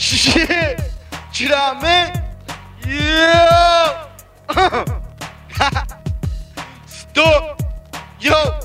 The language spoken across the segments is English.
Shit. You know what I mean? Yeah. Stop. Yo.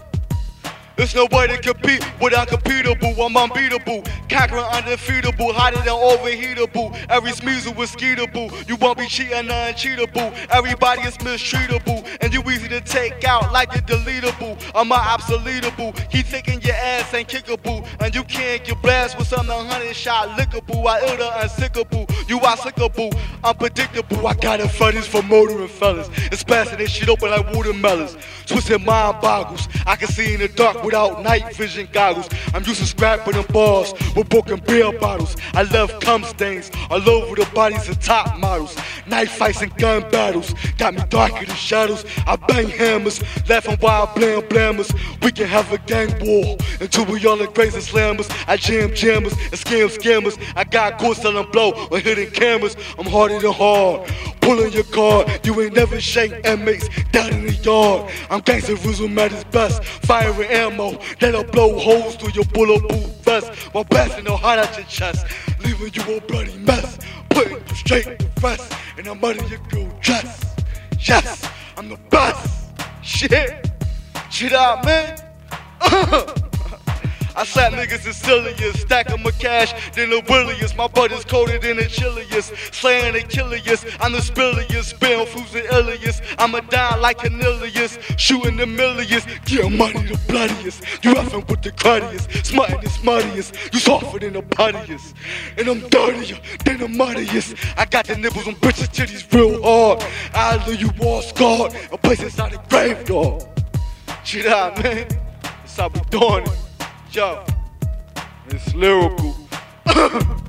There's no way to compete with uncompetable. I'm unbeatable, conquering undefeatable, hotter than overheatable. Every smeezer was skeetable. You won't be cheating, uncheatable. Everybody is mistreatable, and you easy to take out like you're deletable. I'm a obsoletable. Keep thinking your ass ain't kickable, and you can't get blast with some hundred shot lickable. I ill the unsickable. You are sickable, unpredictable. I got it fetish for murdering fellas. It's passing this shit open like watermelons. Twisting mind boggles. I can see in the dark without night vision goggles. I'm used to scrapping them balls with broken beer bottles. I love cum stains all over the bodies of top models. Knife fights and gun battles got me darker than shadows. I bang hammers, laughing while I blam blammers. We can have a gang war until we all are crazy slammers. I jam jammers and scam scammers. I got good selling blow with hidden cameras. I'm harder than hard. Pulling your card, you ain't never shake inmates down in the yard. I'm gangster Rizzo at his best, firing ammo that'll blow holes through your bullet bulletproof vest while blasting no heart out your chest, leaving you a bloody mess, putting you straight to rest, and I'm under your girl dress. Yes, I'm the best. Shit, shit out, man. I slap niggas in silliest, stack 'em with cash, then the williest. My butt is colder than the chilliest, slaying the killiest. I'm the spilliest, spin fools the illiest. I'ma die like Cornelius, shooting the millions. Get money the bloodiest. You effing with the cruddiest, smutting the smuttiest. You softer than the puttiest, and I'm dirtier than the muddiest. I got the nipples on bitches' titties real hard. I leave you all scarred, a place inside the grave, dog. Shit out, man. That's how we doing it. Joe. It's lyrical.